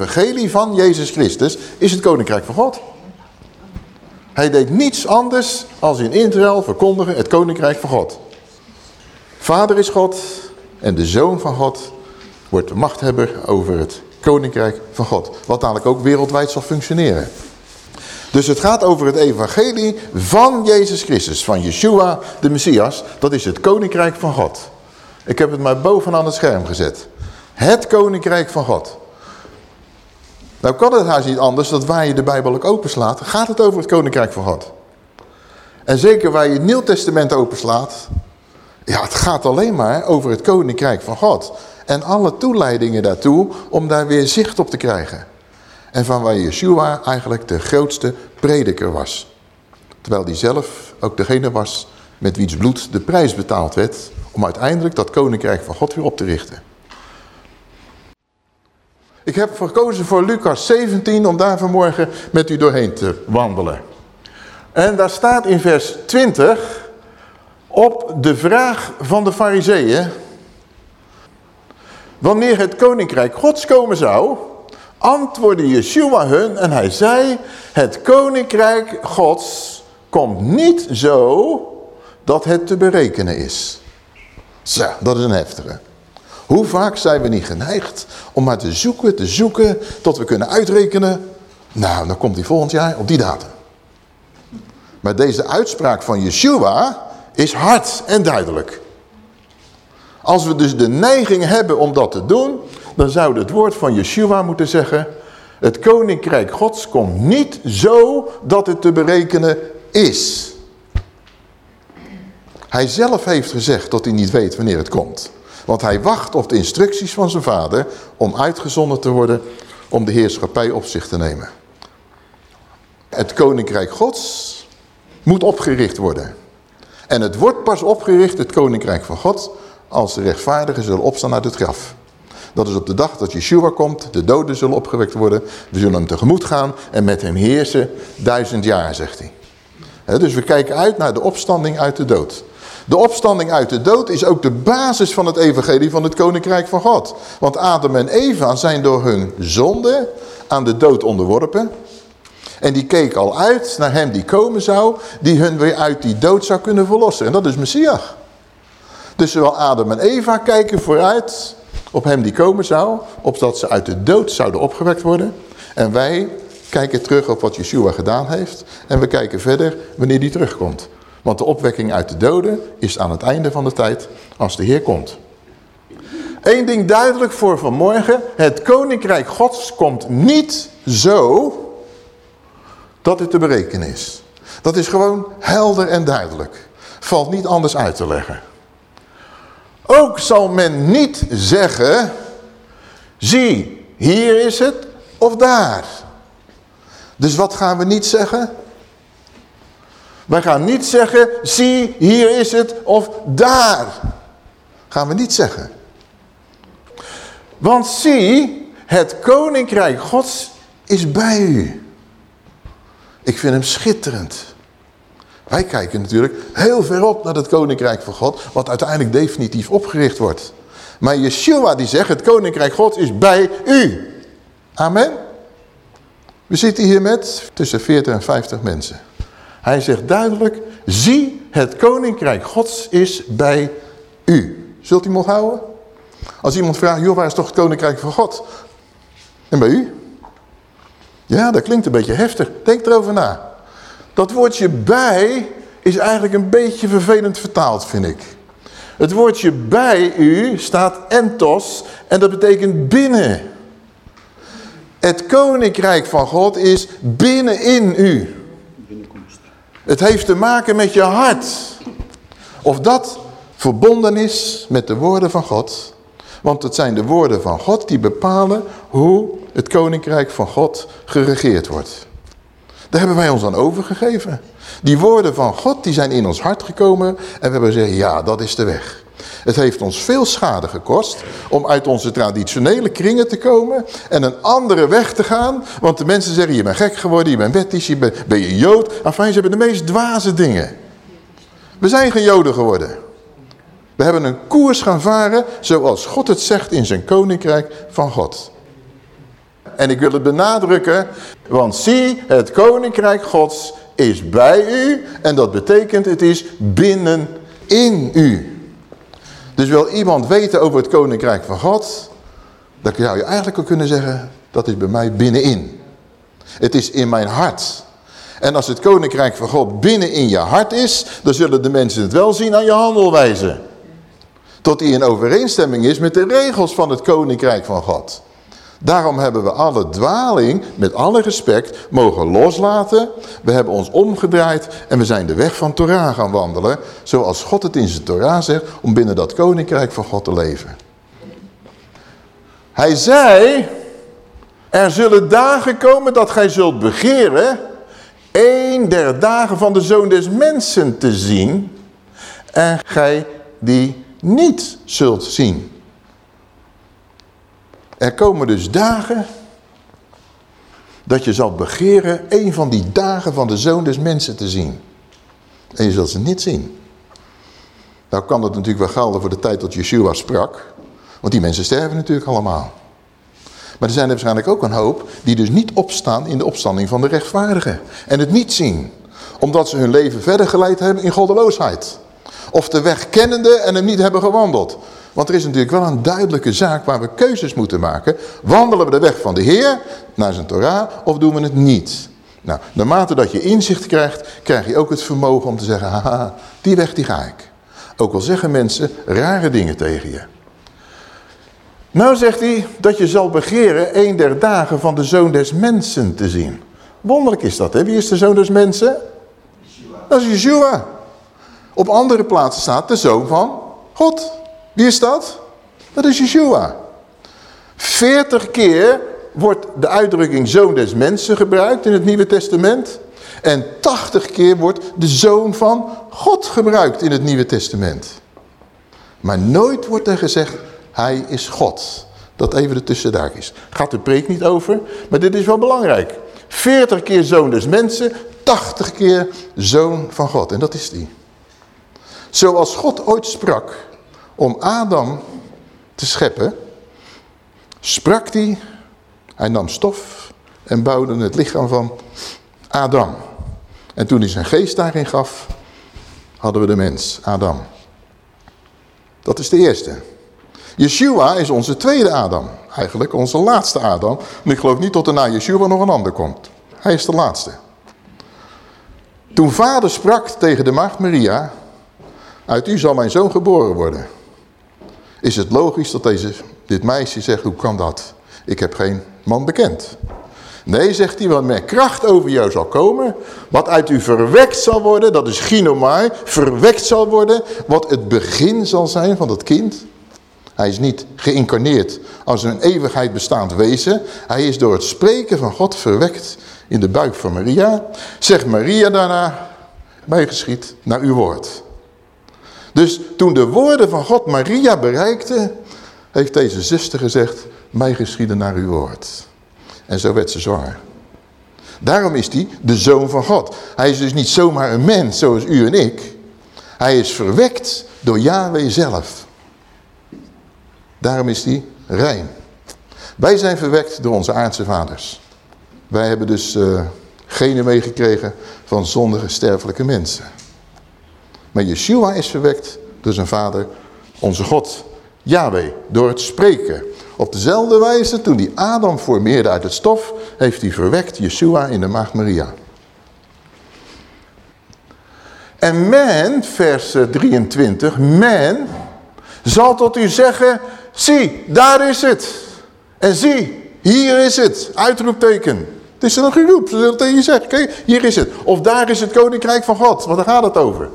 Evangelie van Jezus Christus is het koninkrijk van God. Hij deed niets anders als in Israël verkondigen het koninkrijk van God. Vader is God en de Zoon van God wordt de machthebber over het koninkrijk van God. Wat dadelijk ook wereldwijd zal functioneren. Dus het gaat over het evangelie van Jezus Christus, van Yeshua, de Messias. Dat is het koninkrijk van God. Ik heb het maar bovenaan het scherm gezet. Het koninkrijk van God. Nou kan het haast niet anders dat waar je de Bijbel ook openslaat, gaat het over het koninkrijk van God. En zeker waar je het Nieuw Testament openslaat, ja, het gaat alleen maar over het koninkrijk van God. En alle toeleidingen daartoe om daar weer zicht op te krijgen. En van waar Yeshua eigenlijk de grootste prediker was. Terwijl hij zelf ook degene was met wiens bloed de prijs betaald werd... om uiteindelijk dat koninkrijk van God weer op te richten. Ik heb gekozen voor Lucas 17 om daar vanmorgen met u doorheen te wandelen. En daar staat in vers 20 op de vraag van de fariseeën... Wanneer het koninkrijk gods komen zou, antwoordde Yeshua hun en hij zei... Het koninkrijk gods komt niet zo dat het te berekenen is. Zo, dat is een heftige. Hoe vaak zijn we niet geneigd om maar te zoeken, te zoeken, tot we kunnen uitrekenen. Nou, dan komt hij volgend jaar op die datum. Maar deze uitspraak van Yeshua is hard en duidelijk. Als we dus de neiging hebben om dat te doen, dan zou het woord van Yeshua moeten zeggen... Het koninkrijk gods komt niet zo dat het te berekenen is. Hij zelf heeft gezegd dat hij niet weet wanneer het komt. Want hij wacht op de instructies van zijn vader om uitgezonden te worden om de heerschappij op zich te nemen. Het koninkrijk gods moet opgericht worden. En het wordt pas opgericht, het koninkrijk van God, als de rechtvaardigen zullen opstaan uit het graf. Dat is op de dag dat Yeshua komt, de doden zullen opgewekt worden. We zullen hem tegemoet gaan en met hem heersen duizend jaar, zegt hij. dus we kijken uit naar de opstanding uit de dood. De opstanding uit de dood is ook de basis van het evangelie van het koninkrijk van God. Want Adam en Eva zijn door hun zonde aan de dood onderworpen. En die keken al uit naar hem die komen zou, die hun weer uit die dood zou kunnen verlossen. En dat is Messias. Dus zowel Adam en Eva kijken vooruit op hem die komen zou, opdat ze uit de dood zouden opgewekt worden. En wij kijken terug op wat Yeshua gedaan heeft en we kijken verder wanneer die terugkomt. Want de opwekking uit de doden is aan het einde van de tijd als de Heer komt. Eén ding duidelijk voor vanmorgen. Het koninkrijk gods komt niet zo dat het te berekenen is. Dat is gewoon helder en duidelijk. Valt niet anders uit te leggen. Ook zal men niet zeggen, zie, hier is het of daar. Dus wat gaan we niet zeggen? Wij gaan niet zeggen, zie, hier is het of daar. Gaan we niet zeggen. Want zie, het koninkrijk gods is bij u. Ik vind hem schitterend. Wij kijken natuurlijk heel ver op naar het koninkrijk van God, wat uiteindelijk definitief opgericht wordt. Maar Yeshua die zegt, het koninkrijk God is bij u. Amen. We zitten hier met tussen 40 en 50 mensen. Hij zegt duidelijk, zie het koninkrijk gods is bij u. Zult u hem houden? Als iemand vraagt, joh, waar is toch het koninkrijk van God? En bij u? Ja, dat klinkt een beetje heftig. Denk erover na. Dat woordje bij is eigenlijk een beetje vervelend vertaald, vind ik. Het woordje bij u staat entos en dat betekent binnen. Het koninkrijk van God is binnenin u. Het heeft te maken met je hart. Of dat verbonden is met de woorden van God. Want het zijn de woorden van God die bepalen hoe het koninkrijk van God geregeerd wordt. Daar hebben wij ons aan overgegeven. Die woorden van God die zijn in ons hart gekomen en we hebben gezegd, ja, dat is de weg. Het heeft ons veel schade gekost om uit onze traditionele kringen te komen en een andere weg te gaan. Want de mensen zeggen, je bent gek geworden, je bent wettisch, je bent, ben je jood. Enfin, ze hebben de meest dwaze dingen. We zijn geen joden geworden. We hebben een koers gaan varen zoals God het zegt in zijn koninkrijk van God. En ik wil het benadrukken, want zie, het koninkrijk gods is bij u. En dat betekent, het is binnen in u. Dus wil iemand weten over het koninkrijk van God, dan zou je eigenlijk kunnen zeggen, dat is bij mij binnenin. Het is in mijn hart. En als het koninkrijk van God binnen in je hart is, dan zullen de mensen het wel zien aan je handelwijze. Tot die in overeenstemming is met de regels van het koninkrijk van God. Daarom hebben we alle dwaling, met alle respect, mogen loslaten. We hebben ons omgedraaid en we zijn de weg van Torah gaan wandelen. Zoals God het in zijn Torah zegt, om binnen dat koninkrijk van God te leven. Hij zei, er zullen dagen komen dat gij zult begeren een der dagen van de Zoon des Mensen te zien en gij die niet zult zien. Er komen dus dagen dat je zal begeren een van die dagen van de Zoon des Mensen te zien. En je zult ze niet zien. Nou kan dat natuurlijk wel gelden voor de tijd dat Yeshua sprak. Want die mensen sterven natuurlijk allemaal. Maar er zijn er waarschijnlijk ook een hoop die dus niet opstaan in de opstanding van de rechtvaardigen. En het niet zien. Omdat ze hun leven verder geleid hebben in goddeloosheid. Of de weg kennende en hem niet hebben gewandeld. Want er is natuurlijk wel een duidelijke zaak waar we keuzes moeten maken. Wandelen we de weg van de Heer naar zijn Torah of doen we het niet? Nou, naarmate dat je inzicht krijgt, krijg je ook het vermogen om te zeggen, haha, die weg die ga ik. Ook al zeggen mensen rare dingen tegen je. Nou zegt hij dat je zal begeren een der dagen van de zoon des mensen te zien. Wonderlijk is dat, hè? Wie is de zoon des mensen? Dat is Yeshua. Op andere plaatsen staat de zoon van God. Wie is dat? Dat is Yeshua. Veertig keer wordt de uitdrukking zoon des mensen gebruikt in het Nieuwe Testament. En tachtig keer wordt de zoon van God gebruikt in het Nieuwe Testament. Maar nooit wordt er gezegd hij is God. Dat even ertussen daar is. Gaat de preek niet over, maar dit is wel belangrijk. 40 keer zoon des mensen, 80 keer zoon van God. En dat is die. Zoals God ooit sprak om Adam te scheppen, sprak hij, hij nam stof en bouwde het lichaam van Adam. En toen hij zijn geest daarin gaf, hadden we de mens, Adam. Dat is de eerste. Yeshua is onze tweede Adam. Eigenlijk onze laatste Adam. En ik geloof niet tot er na Yeshua nog een ander komt. Hij is de laatste. Toen vader sprak tegen de maagd Maria... Uit u zal mijn zoon geboren worden. Is het logisch dat deze, dit meisje zegt, hoe kan dat? Ik heb geen man bekend. Nee, zegt hij, want met kracht over jou zal komen. Wat uit u verwekt zal worden, dat is ginomai, verwekt zal worden. Wat het begin zal zijn van dat kind. Hij is niet geïncarneerd als een eeuwigheid bestaand wezen. Hij is door het spreken van God verwekt in de buik van Maria. Zegt Maria daarna, mij geschiet naar uw woord. Dus toen de woorden van God Maria bereikten, heeft deze zuster gezegd, mij geschieden naar uw woord. En zo werd ze zwanger. Daarom is hij de zoon van God. Hij is dus niet zomaar een mens zoals u en ik. Hij is verwekt door Yahweh zelf. Daarom is die rein. Wij zijn verwekt door onze aardse vaders. Wij hebben dus uh, genen meegekregen van zondige sterfelijke mensen. Maar Yeshua is verwekt door zijn vader, onze God, Yahweh, door het spreken. Op dezelfde wijze, toen die Adam formeerde uit het stof, heeft hij verwekt Yeshua in de maagd Maria. En men, vers 23, men zal tot u zeggen, Zie, daar is het. En zie, hier is het. Uitroepteken. Het is een geroep. Tegen je zeggen, kijk, hier is het. Of daar is het koninkrijk van God. Want daar gaat het over.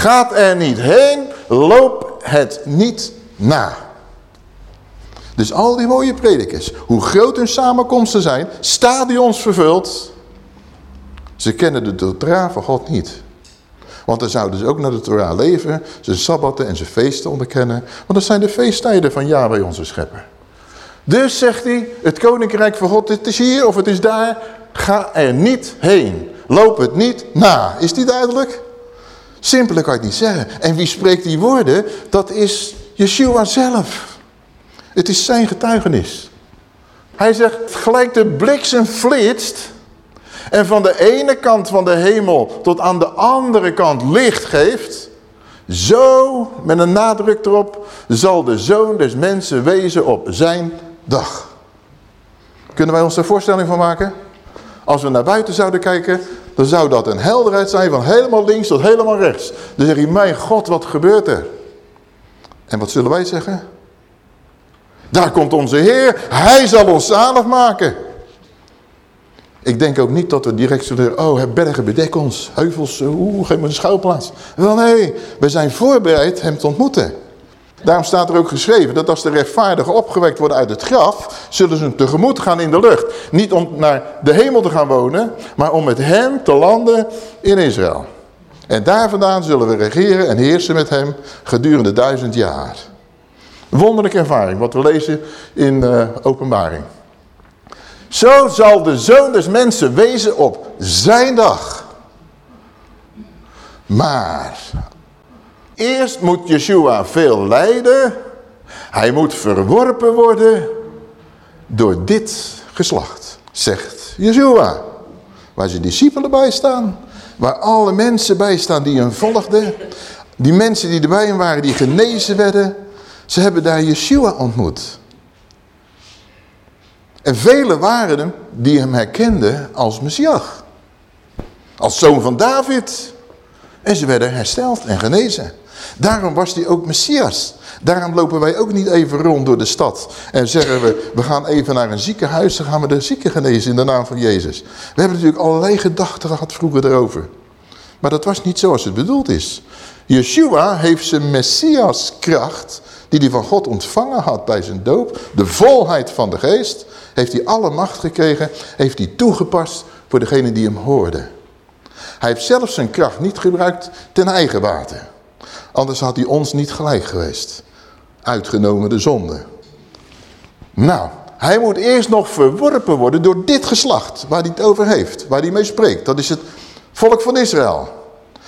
Gaat er niet heen, loop het niet na. Dus al die mooie predikers, hoe groot hun samenkomsten zijn, stadions vervuld. Ze kennen de Torah van God niet. Want dan zouden ze ook naar de Torah leven, zijn sabbatten en zijn feesten onderkennen. Want dat zijn de feesttijden van Yahweh onze schepper. Dus zegt hij, het koninkrijk van God, het is hier of het is daar. Ga er niet heen. Loop het niet na. Is die duidelijk? Simpeler kan je het niet zeggen. En wie spreekt die woorden? Dat is Yeshua zelf. Het is zijn getuigenis. Hij zegt, gelijk de bliksem flitst en van de ene kant van de hemel tot aan de andere kant licht geeft, zo, met een nadruk erop, zal de zoon des mensen wezen op zijn dag. Kunnen wij ons daar voorstelling van maken? Als we naar buiten zouden kijken, dan zou dat een helderheid zijn van helemaal links tot helemaal rechts. Dan zeg je, mijn God, wat gebeurt er? En wat zullen wij zeggen? Daar komt onze Heer, Hij zal ons zalig maken. Ik denk ook niet dat we direct zullen oh bergen bedek ons, heuvels, oeh, geef me een schuilplaats. Wel nee, we zijn voorbereid hem te ontmoeten. Daarom staat er ook geschreven dat als de rechtvaardigen opgewekt worden uit het graf, zullen ze tegemoet gaan in de lucht. Niet om naar de hemel te gaan wonen, maar om met hem te landen in Israël. En daar vandaan zullen we regeren en heersen met hem gedurende duizend jaar. Wonderlijke ervaring, wat we lezen in uh, openbaring. Zo zal de zoon des mensen wezen op zijn dag. Maar eerst moet Yeshua veel lijden. Hij moet verworpen worden door dit geslacht, zegt Yeshua. Waar zijn discipelen bij staan. Waar alle mensen bij staan die hem volgden. Die mensen die erbij waren, die genezen werden. Ze hebben daar Yeshua ontmoet. En velen waren hem die hem herkenden als Messias. Als zoon van David. En ze werden hersteld en genezen. Daarom was hij ook Messias. Daarom lopen wij ook niet even rond door de stad. En zeggen we, we gaan even naar een ziekenhuis. Dan gaan we de zieken genezen in de naam van Jezus. We hebben natuurlijk allerlei gedachten gehad vroeger erover. Maar dat was niet zoals het bedoeld is. Yeshua heeft zijn Messiaskracht, die hij van God ontvangen had bij zijn doop. De volheid van de geest heeft hij alle macht gekregen, heeft hij toegepast voor degene die hem hoorden. Hij heeft zelfs zijn kracht niet gebruikt ten eigen water. Anders had hij ons niet gelijk geweest. Uitgenomen de zonde. Nou, hij moet eerst nog verworpen worden door dit geslacht waar hij het over heeft. Waar hij mee spreekt. Dat is het volk van Israël.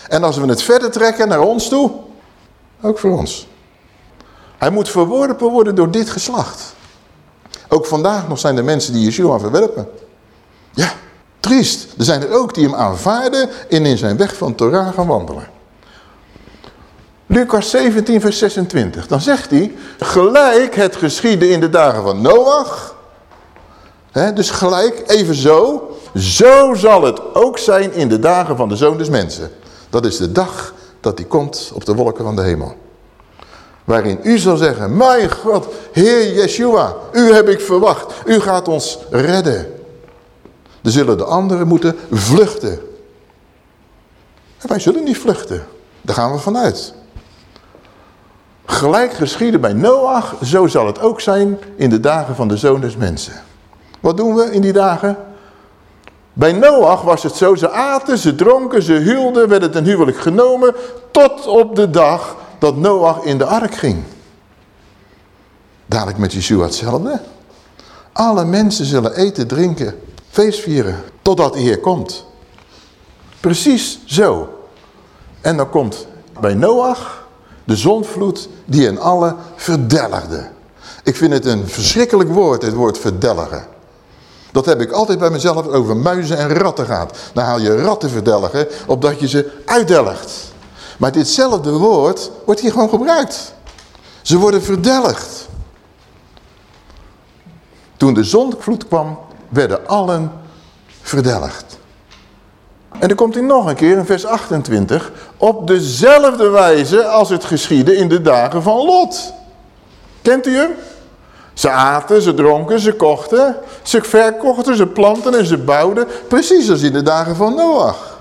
En als we het verder trekken naar ons toe, ook voor ons. Hij moet verworpen worden door dit geslacht. Ook vandaag nog zijn er mensen die Yeshua verwerpen. Ja, triest. Er zijn er ook die hem aanvaarden en in zijn weg van Torah gaan wandelen. Lucas 17 vers 26. Dan zegt hij, gelijk het geschiedde in de dagen van Noach. Dus gelijk, even zo. Zo zal het ook zijn in de dagen van de Zoon des Mensen. Dat is de dag dat hij komt op de wolken van de hemel. Waarin u zal zeggen, mijn God, Heer Yeshua, u heb ik verwacht. U gaat ons redden. Dan zullen de anderen moeten vluchten. En wij zullen niet vluchten. Daar gaan we vanuit. Gelijk geschieden bij Noach, zo zal het ook zijn in de dagen van de Zoon des Mensen. Wat doen we in die dagen? Bij Noach was het zo, ze aten, ze dronken, ze huwden, werden ten huwelijk genomen, tot op de dag dat Noach in de ark ging. Dadelijk met Yeshua hetzelfde. Alle mensen zullen eten, drinken, feest vieren, totdat de Heer komt. Precies zo. En dan komt bij Noach de zonvloed die hen alle verdelgde. Ik vind het een verschrikkelijk woord, het woord verdelgen. Dat heb ik altijd bij mezelf over muizen en ratten gaat. Dan haal je ratten verdelgen, opdat je ze uitdelgt. Maar ditzelfde woord wordt hier gewoon gebruikt. Ze worden verdelgd. Toen de zondvloed kwam, werden allen verdelgd. En dan komt hij nog een keer in vers 28. Op dezelfde wijze als het geschiedde in de dagen van Lot. Kent u hem? Ze aten, ze dronken, ze kochten, ze verkochten, ze planten en ze bouwden. Precies als in de dagen van Noach.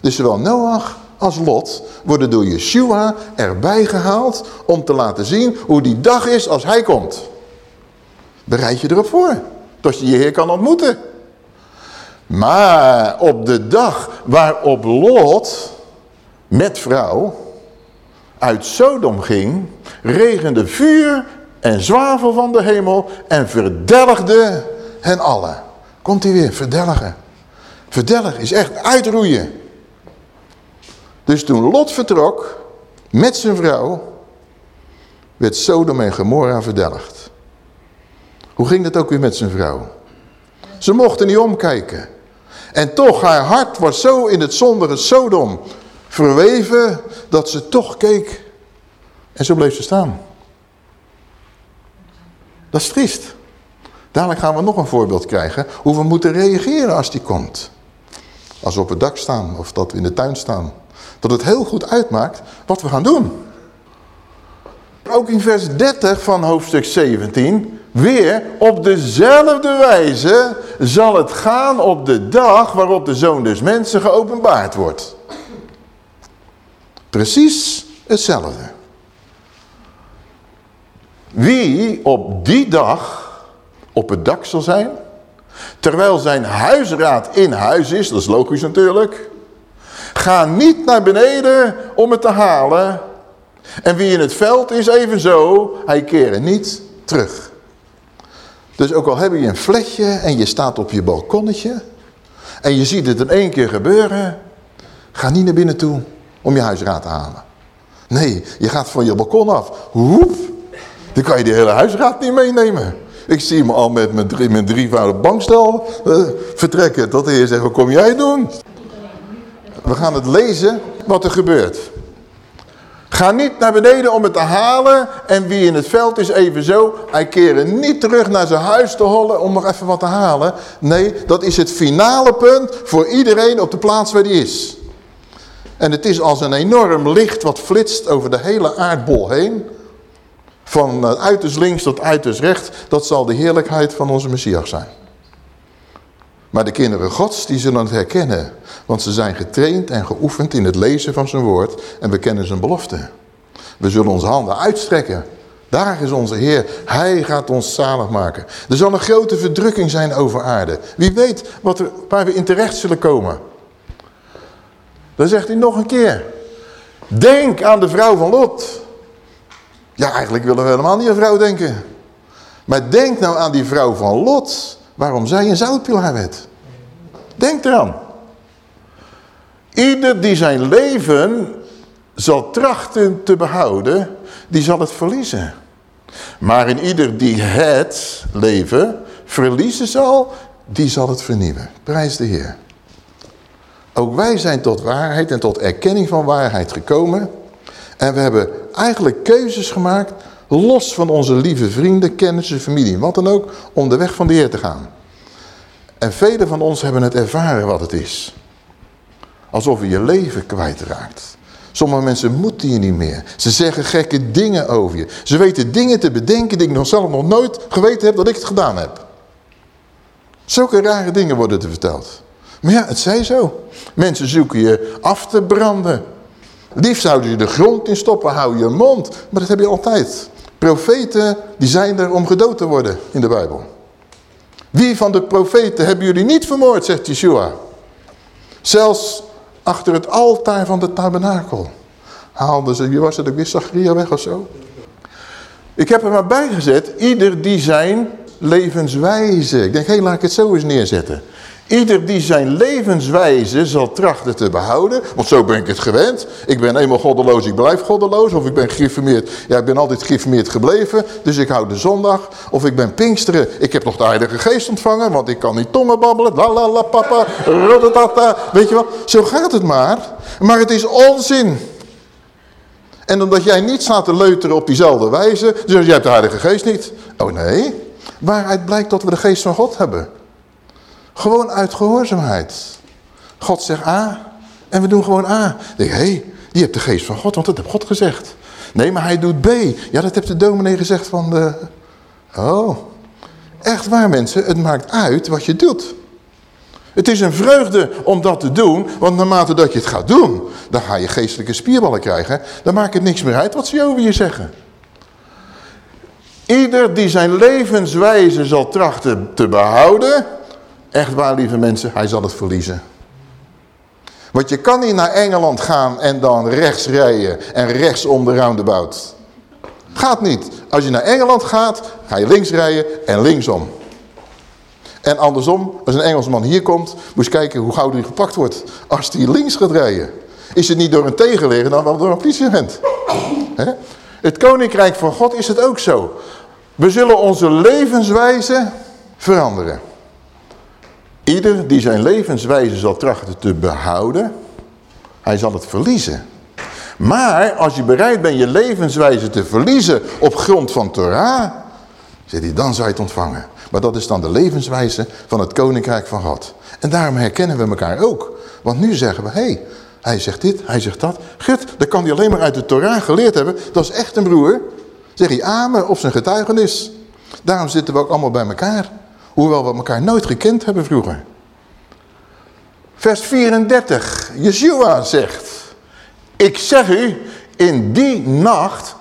Dus zowel Noach als Lot worden door Yeshua erbij gehaald om te laten zien hoe die dag is als hij komt. Bereid je erop voor, dat je je Heer kan ontmoeten. Maar op de dag waarop Lot met vrouw uit Sodom ging, regende vuur en zwavel van de hemel en verdelgde hen allen. Komt hij weer, verdelgen. Verdelgen is echt uitroeien. Dus toen Lot vertrok met zijn vrouw, werd Sodom en Gomorra verdelgd. Hoe ging dat ook weer met zijn vrouw? Ze mochten niet omkijken. En toch, haar hart was zo in het zondere Sodom verweven, dat ze toch keek. En zo bleef ze staan. Dat is triest. Dadelijk gaan we nog een voorbeeld krijgen hoe we moeten reageren als die komt. Als we op het dak staan of dat we in de tuin staan. Dat het heel goed uitmaakt wat we gaan doen. Ook in vers 30 van hoofdstuk 17. Weer op dezelfde wijze zal het gaan op de dag waarop de Zoon des Mensen geopenbaard wordt. Precies hetzelfde. Wie op die dag op het dak zal zijn, terwijl zijn huisraad in huis is, dat is logisch natuurlijk, ga niet naar beneden om het te halen. En wie in het veld is evenzo, hij keren niet terug. Dus ook al heb je een fletje en je staat op je balkonnetje en je ziet het in één keer gebeuren, ga niet naar binnen toe om je huisraad te halen. Nee, je gaat van je balkon af. Hoep, dan kan je die hele huisraad niet meenemen. Ik zie me al met mijn, drie, mijn drievoudige bankstel uh, vertrekken. Tot de heer zegt, wat kom jij doen? We gaan het lezen wat er gebeurt. Ga niet naar beneden om het te halen. En wie in het veld is evenzo. Hij keren niet terug naar zijn huis te hollen om nog even wat te halen. Nee, dat is het finale punt voor iedereen op de plaats waar die is. En het is als een enorm licht wat flitst over de hele aardbol heen. Van eh, uiterst links tot uiterst rechts. Dat zal de heerlijkheid van onze Messias zijn. Maar de kinderen gods, die zullen het herkennen. Want ze zijn getraind en geoefend in het lezen van zijn woord. En we kennen zijn belofte. We zullen onze handen uitstrekken. Daar is onze Heer. Hij gaat ons zalig maken. Er zal een grote verdrukking zijn over aarde. Wie weet wat er, waar we in terecht zullen komen. Dan zegt hij nog een keer. Denk aan de vrouw van Lot. Ja, eigenlijk willen we helemaal niet aan vrouw denken. Maar denk nou aan die vrouw van Lot. Waarom zij een zoutpilaar werd. Denk eraan. Ieder die zijn leven zal trachten te behouden, die zal het verliezen. Maar in ieder die het leven verliezen zal, die zal het vernieuwen. Prijs de Heer. Ook wij zijn tot waarheid en tot erkenning van waarheid gekomen. En we hebben eigenlijk keuzes gemaakt, los van onze lieve vrienden, kennissen, familie, wat dan ook, om de weg van de Heer te gaan. En velen van ons hebben het ervaren wat het is. Alsof je je leven kwijtraakt. Sommige mensen moeten je niet meer. Ze zeggen gekke dingen over je. Ze weten dingen te bedenken die ik nog zelf nog nooit geweten heb dat ik het gedaan heb. Zulke rare dingen worden er verteld. Maar ja, het zij zo. Mensen zoeken je af te branden. Liefst zouden je de grond in stoppen, hou je mond. Maar dat heb je altijd. Profeten, die zijn er om gedood te worden in de Bijbel. Wie van de profeten hebben jullie niet vermoord, zegt Yeshua. Zelfs achter het altaar van de tabernakel haalden ze, wie was het, ik wist Zachariah weg of zo. Ik heb er maar bij gezet, ieder die zijn levenswijze. Ik denk, hé, laat ik het zo eens neerzetten. Ieder die zijn levenswijze zal trachten te behouden. Want zo ben ik het gewend. Ik ben eenmaal goddeloos, ik blijf goddeloos. Of ik ben geïnformeerd. Ja, ik ben altijd geïnformeerd gebleven. Dus ik hou de zondag. Of ik ben pinksteren. Ik heb nog de heilige geest ontvangen. Want ik kan niet tongen babbelen. La la la papa. Rodetata. Weet je wel. Zo gaat het maar. Maar het is onzin. En omdat jij niet staat te leuteren op diezelfde wijze. Dus jij hebt de heilige geest niet. Oh nee. Waaruit blijkt dat we de geest van God hebben. Gewoon uit gehoorzaamheid. God zegt A en we doen gewoon A. Dan denk hé, hey, die hebt de geest van God, want dat heeft God gezegd. Nee, maar hij doet B. Ja, dat heeft de dominee gezegd van de... Oh, echt waar mensen, het maakt uit wat je doet. Het is een vreugde om dat te doen, want naarmate dat je het gaat doen, dan ga je geestelijke spierballen krijgen. Dan maakt het niks meer uit wat ze over je zeggen. Ieder die zijn levenswijze zal trachten te behouden, Echt waar, lieve mensen, hij zal het verliezen. Want je kan niet naar Engeland gaan en dan rechts rijden en rechts om de roundabout. Gaat niet. Als je naar Engeland gaat, ga je links rijden en linksom. En andersom, als een Engelsman hier komt, moet je kijken hoe gauw hij gepakt wordt. Als hij links gaat rijden. Is het niet door een tegenligger, dan wel door een politieagent. Het koninkrijk van God is het ook zo. We zullen onze levenswijze veranderen. Ieder die zijn levenswijze zal trachten te behouden, hij zal het verliezen. Maar als je bereid bent je levenswijze te verliezen op grond van Torah, zegt hij, dan zou je het ontvangen. Maar dat is dan de levenswijze van het koninkrijk van God. En daarom herkennen we elkaar ook. Want nu zeggen we, hé, hey, hij zegt dit, hij zegt dat. Gut, dat kan hij alleen maar uit de Torah geleerd hebben. Dat is echt een broer. Zeg hij amen op zijn getuigenis. Daarom zitten we ook allemaal bij elkaar. Hoewel we elkaar nooit gekend hebben vroeger. Vers 34. Yeshua zegt. Ik zeg u, in die nacht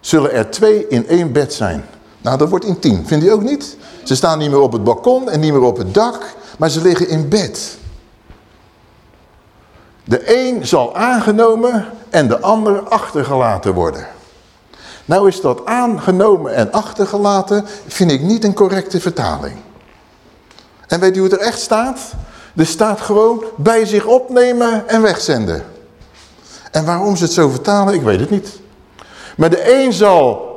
zullen er twee in één bed zijn. Nou, dat wordt intiem. Vindt u ook niet? Ze staan niet meer op het balkon en niet meer op het dak. Maar ze liggen in bed. De een zal aangenomen en de ander achtergelaten worden. Nou is dat aangenomen en achtergelaten, vind ik niet een correcte vertaling. En weet u hoe het er echt staat? Er staat gewoon bij zich opnemen en wegzenden. En waarom ze het zo vertalen, ik weet het niet. Maar de een zal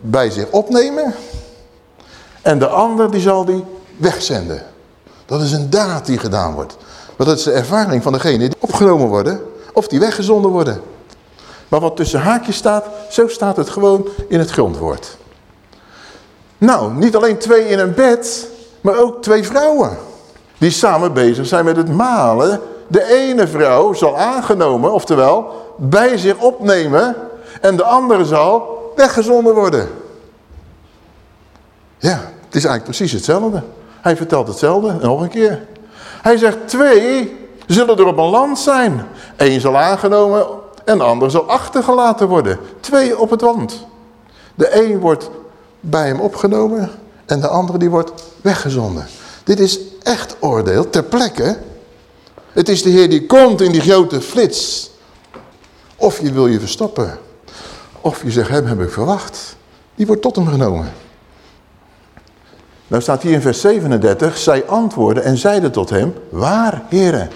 bij zich opnemen en de ander die zal die wegzenden. Dat is een daad die gedaan wordt. Maar dat is de ervaring van degene die opgenomen worden of die weggezonden worden. Maar wat tussen haakjes staat, zo staat het gewoon in het grondwoord. Nou, niet alleen twee in een bed, maar ook twee vrouwen. Die samen bezig zijn met het malen. De ene vrouw zal aangenomen, oftewel bij zich opnemen. En de andere zal weggezonden worden. Ja, het is eigenlijk precies hetzelfde. Hij vertelt hetzelfde, nog een keer. Hij zegt, twee zullen er op een land zijn. Eén zal aangenomen en de ander zal achtergelaten worden. Twee op het land. De een wordt bij hem opgenomen en de andere die wordt weggezonden. Dit is echt oordeel ter plekke. Het is de Heer die komt in die grote flits. Of je wil je verstoppen. Of je zegt, hem heb ik verwacht. Die wordt tot hem genomen. Nou staat hier in vers 37, zij antwoorden en zeiden tot hem, waar, heren?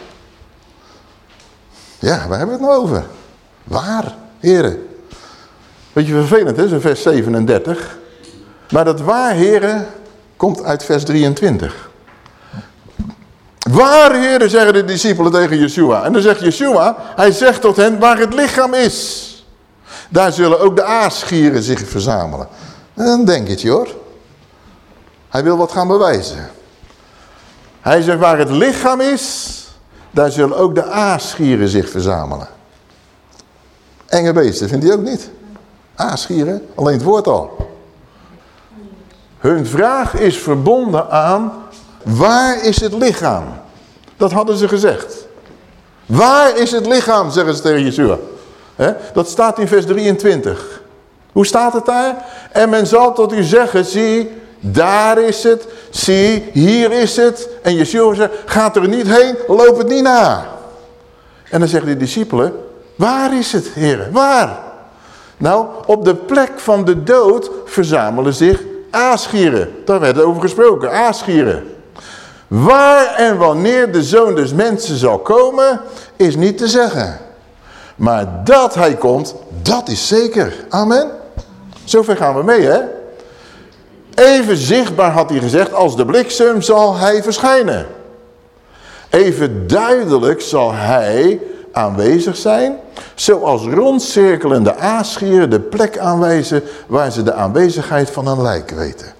Ja, waar hebben we het nou over? Waar, heren? Weet je vervelend is in vers 37. Maar dat waar, heren, komt uit vers 23. Waar, heren, zeggen de discipelen tegen Yeshua. En dan zegt Yeshua, hij zegt tot hen waar het lichaam is. Daar zullen ook de aasgieren zich verzamelen. Een denketje hoor. Hij wil wat gaan bewijzen. Hij zegt waar het lichaam is, daar zullen ook de aasgieren zich verzamelen. Enge beesten, vindt hij ook niet? Aasgieren, alleen het woord al. Hun vraag is verbonden aan, waar is het lichaam? Dat hadden ze gezegd. Waar is het lichaam, zeggen ze tegen Yeshua. Dat staat in vers 23. Hoe staat het daar? En men zal tot u zeggen, zie, daar is het. Zie, hier is het. En Yeshua zegt, gaat er niet heen, loop het niet na. En dan zeggen de discipelen, waar is het, heren? Waar? Nou, op de plek van de dood verzamelen zich aasgieren. Daar werd over gesproken, aasgieren. Waar en wanneer de zoon des mensen zal komen, is niet te zeggen. Maar dat hij komt, dat is zeker. Amen. Zover gaan we mee, hè? Even zichtbaar had hij gezegd, als de bliksem zal hij verschijnen. Even duidelijk zal hij aanwezig zijn, zoals rondcirkelende aasgieren de plek aanwijzen waar ze de aanwezigheid van een lijk weten.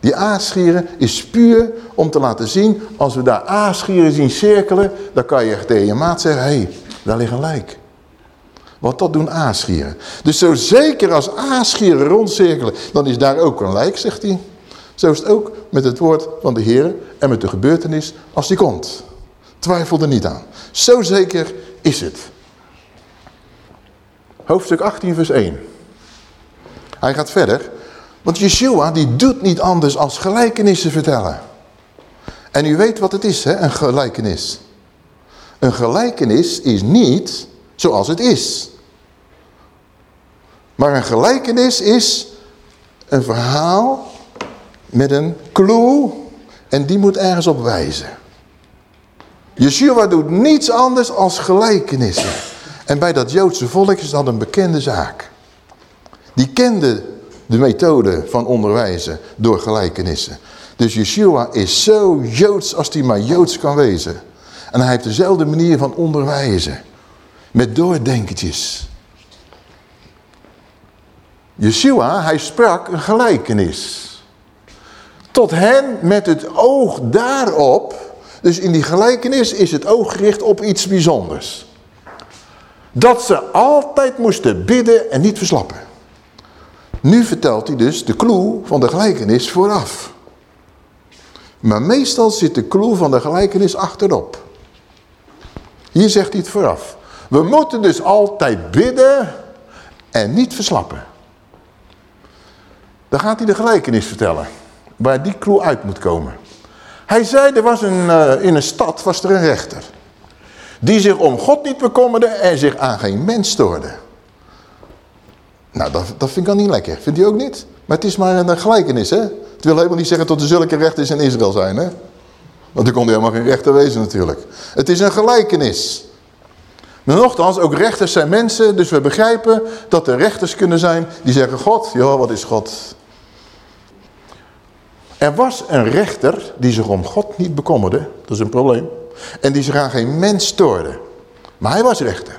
Die aasgieren is puur om te laten zien, als we daar aasgieren zien cirkelen, dan kan je tegen je maat zeggen, hé, hey, daar ligt een lijk. Want dat doen aasgieren. Dus zo zeker als aasgieren rondcirkelen, dan is daar ook een lijk, zegt hij. Zo is het ook met het woord van de Heer en met de gebeurtenis als die komt. Twijfel er niet aan. Zo zeker is het. Hoofdstuk 18 vers 1. Hij gaat verder. Want Yeshua die doet niet anders als gelijkenissen vertellen. En u weet wat het is, hè, een gelijkenis. Een gelijkenis is niet zoals het is. Maar een gelijkenis is een verhaal met een clue en die moet ergens op wijzen. Yeshua doet niets anders als gelijkenissen. En bij dat Joodse volk is dat een bekende zaak. Die kenden de methode van onderwijzen door gelijkenissen. Dus Yeshua is zo Joods als hij maar Joods kan wezen. En hij heeft dezelfde manier van onderwijzen. Met doordenkertjes. Yeshua, hij sprak een gelijkenis. Tot hen met het oog daarop. Dus in die gelijkenis is het oog gericht op iets bijzonders. Dat ze altijd moesten bidden en niet verslappen. Nu vertelt hij dus de clue van de gelijkenis vooraf. Maar meestal zit de clue van de gelijkenis achterop. Hier zegt hij het vooraf. We moeten dus altijd bidden en niet verslappen. Dan gaat hij de gelijkenis vertellen. Waar die clue uit moet komen. Hij zei, er was een, uh, in een stad was er een rechter. Die zich om God niet bekommerde en zich aan geen mens stoorde. Nou, dat, dat vind ik dan niet lekker. Vindt u ook niet? Maar het is maar een gelijkenis, hè? Het wil helemaal niet zeggen dat er zulke rechters in Israël zijn, hè? Want er kon helemaal geen rechter wezen natuurlijk. Het is een gelijkenis. Maar nogthans, ook rechters zijn mensen, dus we begrijpen dat er rechters kunnen zijn die zeggen, God, ja, wat is God? Er was een rechter die zich om God niet bekommerde, dat is een probleem, en die zich aan geen mens stoorde. Maar hij was rechter.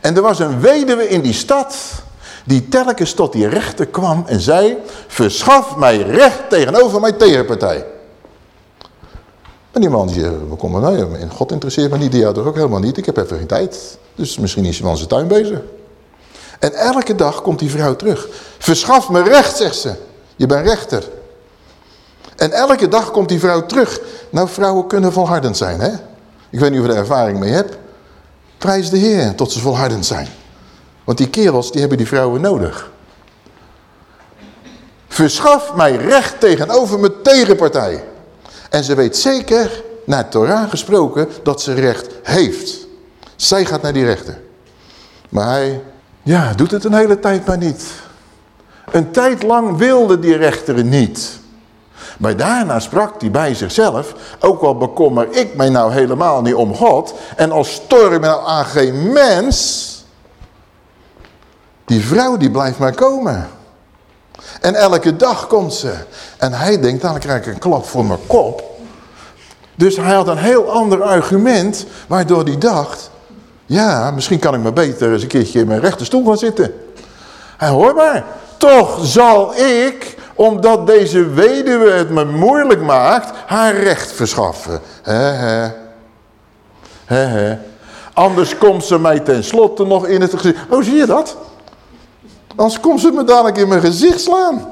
En er was een weduwe in die stad die telkens tot die rechter kwam en zei, verschaf mij recht tegenover mijn tegenpartij. En die man die zei, nou, God interesseert me niet, die jou toch ook helemaal niet, ik heb even geen tijd. Dus misschien is hij van zijn tuin bezig. En elke dag komt die vrouw terug. Verschaf me recht, zegt ze. Je bent rechter. En elke dag komt die vrouw terug. Nou, vrouwen kunnen volhardend zijn, hè? Ik weet niet of je er ervaring mee hebt. Prijs de Heer tot ze volhardend zijn. Want die kerels, die hebben die vrouwen nodig. Verschaf mij recht tegenover mijn tegenpartij. En ze weet zeker, naar Torah gesproken, dat ze recht heeft. Zij gaat naar die rechter. Maar hij, ja, doet het een hele tijd maar niet. Een tijd lang wilde die rechter niet. Maar daarna sprak hij bij zichzelf, ook al bekommer ik mij nou helemaal niet om God, en als storm nou aan geen mens, die vrouw die blijft maar komen. En elke dag komt ze. En hij denkt, dan krijg ik een klap voor mijn kop. Dus hij had een heel ander argument, waardoor hij dacht, ja, misschien kan ik me beter eens een keertje in mijn rechterstoel gaan zitten. Hij hoor maar, toch zal ik, omdat deze weduwe het me moeilijk maakt, haar recht verschaffen. He, he. He, he. Anders komt ze mij tenslotte nog in het gezicht. Oh, zie je dat? Anders komt ze me dadelijk in mijn gezicht slaan.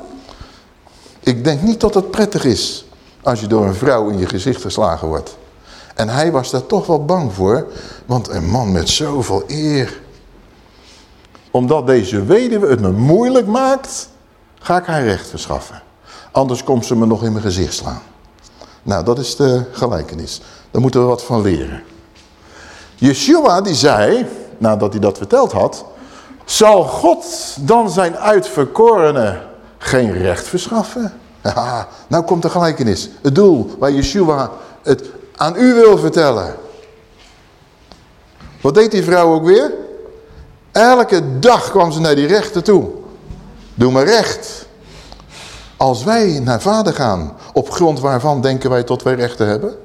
Ik denk niet dat het prettig is als je door een vrouw in je gezicht geslagen wordt. En hij was daar toch wel bang voor, want een man met zoveel eer. Omdat deze weduwe het me moeilijk maakt, ga ik haar recht verschaffen. Anders komt ze me nog in mijn gezicht slaan. Nou, dat is de gelijkenis. Daar moeten we wat van leren. Yeshua die zei, nadat hij dat verteld had... Zal God dan zijn uitverkorene geen recht verschaffen? Ja, nou komt de gelijkenis. Het doel waar Yeshua het aan u wil vertellen. Wat deed die vrouw ook weer? Elke dag kwam ze naar die rechter toe. Doe me recht. Als wij naar vader gaan, op grond waarvan denken wij tot wij rechten hebben?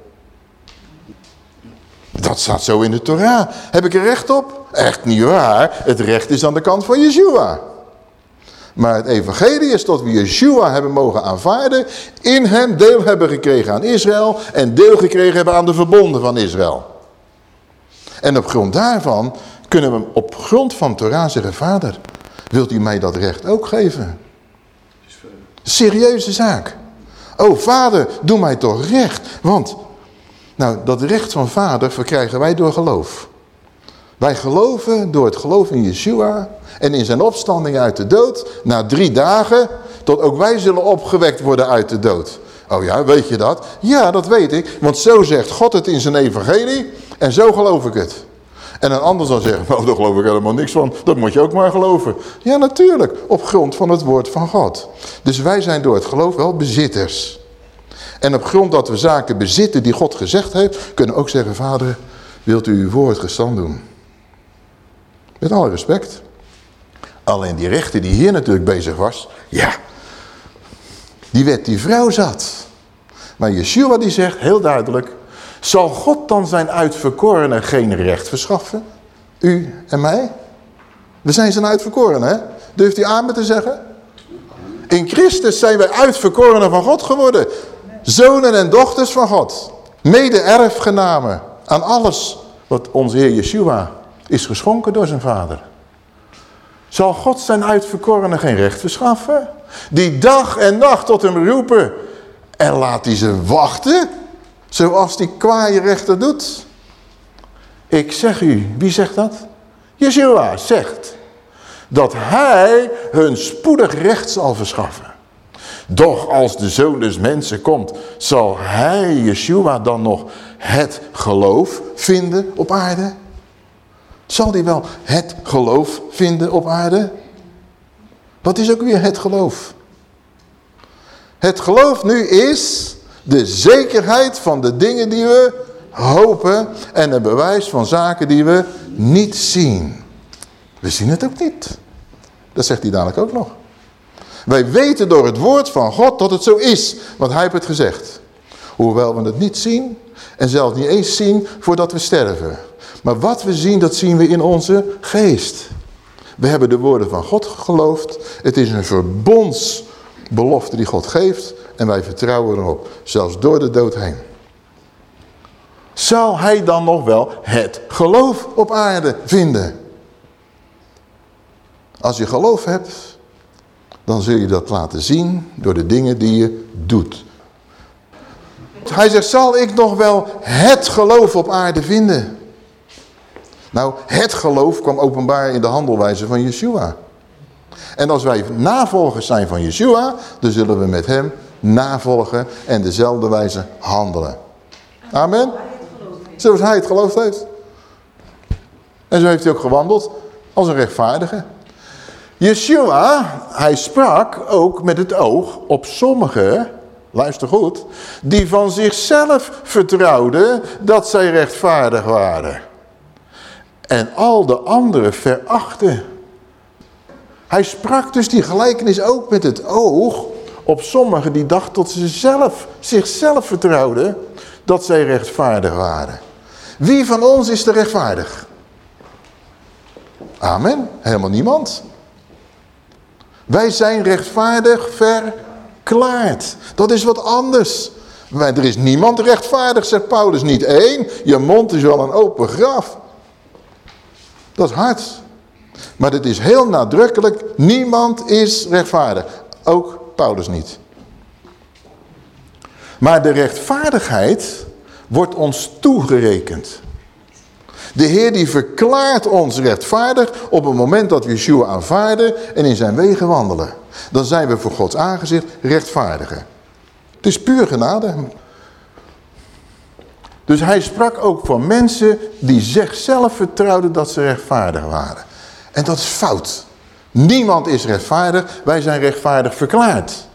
Dat staat zo in de Torah. Heb ik er recht op? Echt niet waar. Het recht is aan de kant van Yeshua. Maar het evangelie is tot we Yeshua hebben mogen aanvaarden. In hem deel hebben gekregen aan Israël. En deel gekregen hebben aan de verbonden van Israël. En op grond daarvan kunnen we op grond van Torah zeggen. Vader, wilt u mij dat recht ook geven? Serieuze zaak. Oh vader, doe mij toch recht. Want nou, dat recht van vader verkrijgen wij door geloof. Wij geloven door het geloof in Yeshua en in zijn opstanding uit de dood. Na drie dagen, tot ook wij zullen opgewekt worden uit de dood. Oh ja, weet je dat? Ja, dat weet ik. Want zo zegt God het in zijn evangelie en zo geloof ik het. En een ander zal zeggen, nou daar geloof ik helemaal niks van. Dat moet je ook maar geloven. Ja, natuurlijk. Op grond van het woord van God. Dus wij zijn door het geloof wel bezitters. En op grond dat we zaken bezitten die God gezegd heeft, kunnen we ook zeggen, vader, wilt u uw woord gestand doen? Met alle respect. Alleen die rechter die hier natuurlijk bezig was, ja, die werd die vrouw zat. Maar Yeshua die zegt heel duidelijk, zal God dan zijn uitverkorenen geen recht verschaffen? U en mij? We zijn zijn uitverkorenen, hè? Durft u aan me te zeggen? In Christus zijn wij uitverkorenen van God geworden. Zonen en dochters van God. Mede-erfgenamen aan alles wat onze Heer Yeshua is geschonken door zijn vader. Zal God zijn uitverkorenen geen recht verschaffen? Die dag en nacht tot hem roepen. En laat hij ze wachten. Zoals die kwaaie rechter doet. Ik zeg u, wie zegt dat? Yeshua zegt dat hij hun spoedig recht zal verschaffen. Doch als de zoon des mensen komt, zal hij, Yeshua, dan nog het geloof vinden op aarde? Zal hij wel het geloof vinden op aarde? Wat is ook weer het geloof? Het geloof nu is de zekerheid van de dingen die we hopen en een bewijs van zaken die we niet zien. We zien het ook niet. Dat zegt hij dadelijk ook nog. Wij weten door het woord van God dat het zo is, want hij heeft het gezegd. Hoewel we het niet zien en zelfs niet eens zien voordat we sterven. Maar wat we zien, dat zien we in onze geest. We hebben de woorden van God geloofd. Het is een verbondsbelofte die God geeft. En wij vertrouwen erop, zelfs door de dood heen. Zal hij dan nog wel het geloof op aarde vinden? Als je geloof hebt, dan zul je dat laten zien door de dingen die je doet. Hij zegt, zal ik nog wel het geloof op aarde vinden? Nou, het geloof kwam openbaar in de handelwijze van Yeshua. En als wij navolgers zijn van Yeshua, dan zullen we met hem navolgen en dezelfde wijze handelen. Amen. Zoals hij het geloofd heeft. En zo heeft hij ook gewandeld als een rechtvaardige. Yeshua, hij sprak ook met het oog op sommigen, luister goed, die van zichzelf vertrouwden dat zij rechtvaardig waren. En al de anderen verachten. Hij sprak dus die gelijkenis ook met het oog op sommigen die dachten dat ze zelf, zichzelf vertrouwden dat zij rechtvaardig waren. Wie van ons is er rechtvaardig? Amen. Helemaal niemand. Wij zijn rechtvaardig verklaard. Dat is wat anders. Er is niemand rechtvaardig, zegt Paulus. Niet één. Je mond is wel een open graf. Dat is hard. Maar het is heel nadrukkelijk. Niemand is rechtvaardig. Ook Niet. Maar de rechtvaardigheid wordt ons toegerekend. De Heer die verklaart ons rechtvaardig op het moment dat we Yeshua aanvaarden en in zijn wegen wandelen. Dan zijn we voor Gods aangezicht rechtvaardigen. Het is puur genade. Dus hij sprak ook van mensen die zichzelf vertrouwden dat ze rechtvaardig waren. En dat is fout. Niemand is rechtvaardig, wij zijn rechtvaardig verklaard.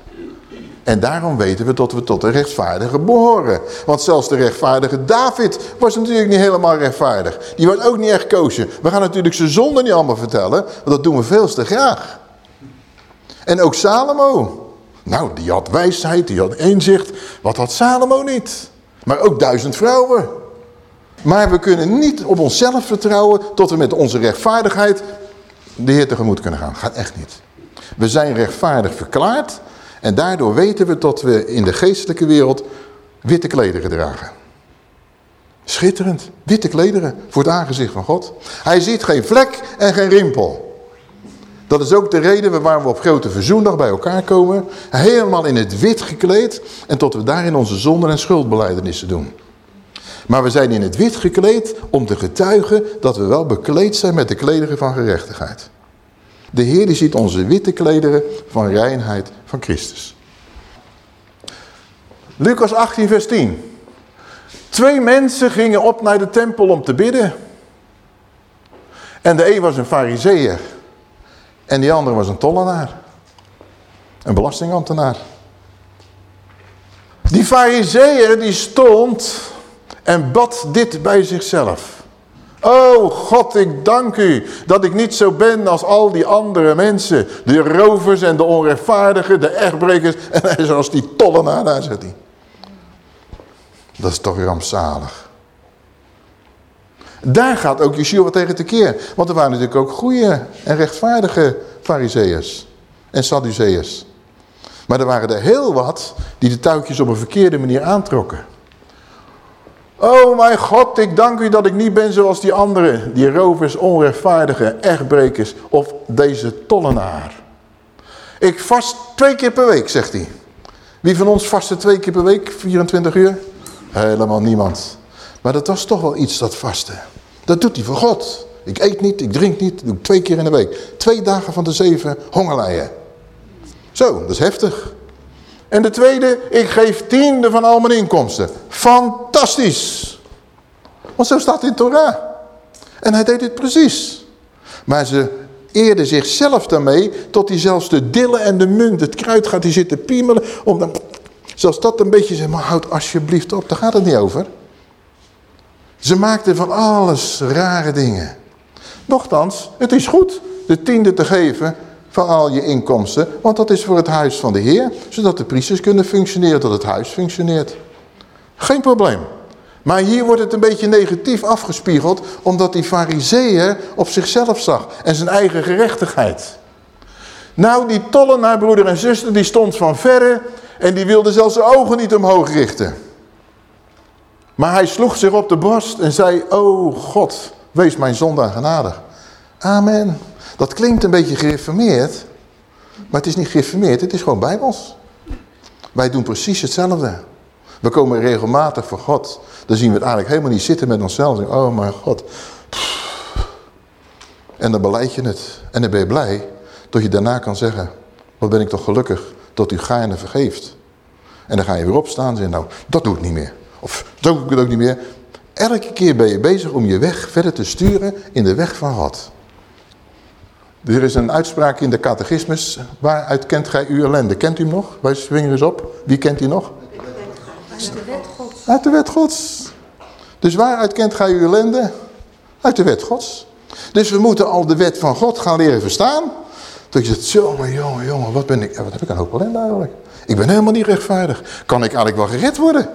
En daarom weten we dat we tot de rechtvaardige behoren. Want zelfs de rechtvaardige David was natuurlijk niet helemaal rechtvaardig. Die was ook niet echt koosje. We gaan natuurlijk zijn zonde niet allemaal vertellen, want dat doen we veel te graag. En ook Salomo. Nou, die had wijsheid, die had inzicht. Wat had Salomo niet? Maar ook duizend vrouwen. Maar we kunnen niet op onszelf vertrouwen tot we met onze rechtvaardigheid de Heer tegemoet kunnen gaan. Gaat echt niet. We zijn rechtvaardig verklaard en daardoor weten we dat we in de geestelijke wereld witte klederen dragen. Schitterend. Witte klederen voor het aangezicht van God. Hij ziet geen vlek en geen rimpel. Dat is ook de reden waarom we op grote verzoendag bij elkaar komen. Helemaal in het wit gekleed. En tot we daarin onze zonden en schuldbeleidenissen doen. Maar we zijn in het wit gekleed om te getuigen dat we wel bekleed zijn met de klederen van gerechtigheid. De Heer die ziet onze witte klederen van reinheid van Christus. Lucas 18 vers 10. Twee mensen gingen op naar de tempel om te bidden. En de een was een fariseer. En die andere was een tollenaar. Een belastingambtenaar. Die fariseer die stond en bad dit bij zichzelf. Oh God, ik dank u dat ik niet zo ben als al die andere mensen. De rovers en de onrechtvaardigen, de echtbrekers. En hij is als die tollenaar, daar zit hij. Dat is toch rampzalig. Daar gaat ook Yeshua tegen tekeer. Want er waren natuurlijk ook goede en rechtvaardige fariseeërs en sadduceërs. Maar er waren er heel wat die de touwtjes op een verkeerde manier aantrokken. Oh mijn God, ik dank u dat ik niet ben zoals die anderen. Die rovers, onrechtvaardigen, echtbrekers of deze tollenaar. Ik vast twee keer per week, zegt hij. Wie van ons vastte twee keer per week, 24 uur? Helemaal niemand. Maar dat was toch wel iets, dat vasten. Dat doet hij voor God. Ik eet niet, ik drink niet, doe ik twee keer in de week. Twee dagen van de zeven hongerlijden. Zo, dat is heftig. En de tweede, ik geef tiende van al mijn inkomsten. Fantastisch. Want zo staat in Torah. En hij deed het precies. Maar ze eerde zichzelf daarmee tot hij zelfs de dillen en de munt, het kruid gaat hij zitten piemelen. Om dan, zelfs dat een beetje zeg maar houd alsjeblieft op, daar gaat het niet over. Ze maakten van alles rare dingen. Nochtans, het is goed de tiende te geven van al je inkomsten. Want dat is voor het huis van de Heer. Zodat de priesters kunnen functioneren, dat het huis functioneert. Geen probleem. Maar hier wordt het een beetje negatief afgespiegeld. Omdat die fariseeër op zichzelf zag. En zijn eigen gerechtigheid. Nou, die tollenaar broeder en zuster, die stond van verre. En die wilde zelfs zijn ogen niet omhoog richten. Maar hij sloeg zich op de borst en zei, oh God, wees mijn zondaar genadig. Amen. Dat klinkt een beetje gereformeerd, maar het is niet gereformeerd, het is gewoon bijbels. Wij doen precies hetzelfde. We komen regelmatig voor God. Dan zien we het eigenlijk helemaal niet zitten met onszelf. Oh mijn God. En dan beleid je het. En dan ben je blij dat je daarna kan zeggen... Wat ben ik toch gelukkig dat u gaarne vergeeft. En dan ga je weer opstaan en zeggen... Nou, dat doe ik niet meer. Of dat doe ik ook niet meer. Elke keer ben je bezig om je weg verder te sturen in de weg van God. Er is een uitspraak in de catechismus. Waaruit kent gij uw ellende? Kent u hem nog? Wij swingen eens op. Wie kent u nog? Uit de wet gods. Uit de wet gods. Dus waaruit kent gij uw ellende? Uit de wet gods. Dus we moeten al de wet van God gaan leren verstaan. Dat je zegt, jongen, jongen, jongen, wat ben ik, wat heb ik een hoop ellende eigenlijk? Ik ben helemaal niet rechtvaardig. Kan ik eigenlijk wel gered worden?